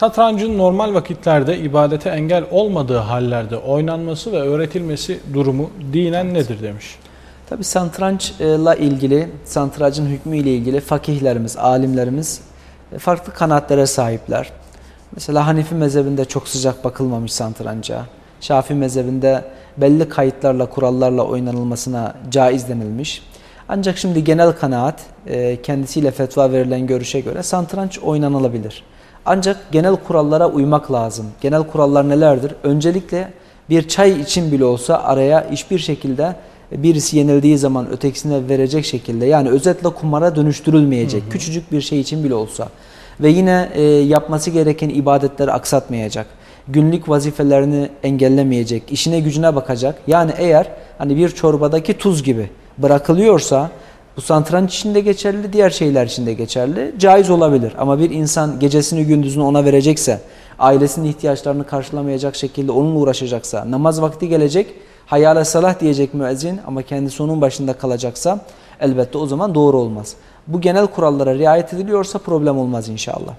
Satrancın normal vakitlerde ibadete engel olmadığı hallerde oynanması ve öğretilmesi durumu dinen nedir demiş. Tabi satrançla ilgili, satrancın hükmü ile ilgili fakihlerimiz, alimlerimiz farklı kanaatlere sahipler. Mesela Hanifi mezhebinde çok sıcak bakılmamış satranca. Şafii mezhebinde belli kayıtlarla, kurallarla oynanılmasına caiz denilmiş. Ancak şimdi genel kanaat e, kendisiyle fetva verilen görüşe göre satranç oynanılabilir. Ancak genel kurallara uymak lazım. Genel kurallar nelerdir? Öncelikle bir çay için bile olsa araya hiçbir şekilde birisi yenildiği zaman ötekisine verecek şekilde yani özetle kumara dönüştürülmeyecek. Hı hı. Küçücük bir şey için bile olsa. Ve yine e, yapması gereken ibadetleri aksatmayacak. Günlük vazifelerini engellemeyecek. işine gücüne bakacak. Yani eğer hani bir çorbadaki tuz gibi bırakılıyorsa bu santranç için de geçerli, diğer şeyler için de geçerli. Caiz olabilir ama bir insan gecesini gündüzünü ona verecekse, ailesinin ihtiyaçlarını karşılamayacak şekilde onunla uğraşacaksa, namaz vakti gelecek, hayale salah diyecek müezzin ama kendisi onun başında kalacaksa elbette o zaman doğru olmaz. Bu genel kurallara riayet ediliyorsa problem olmaz inşallah.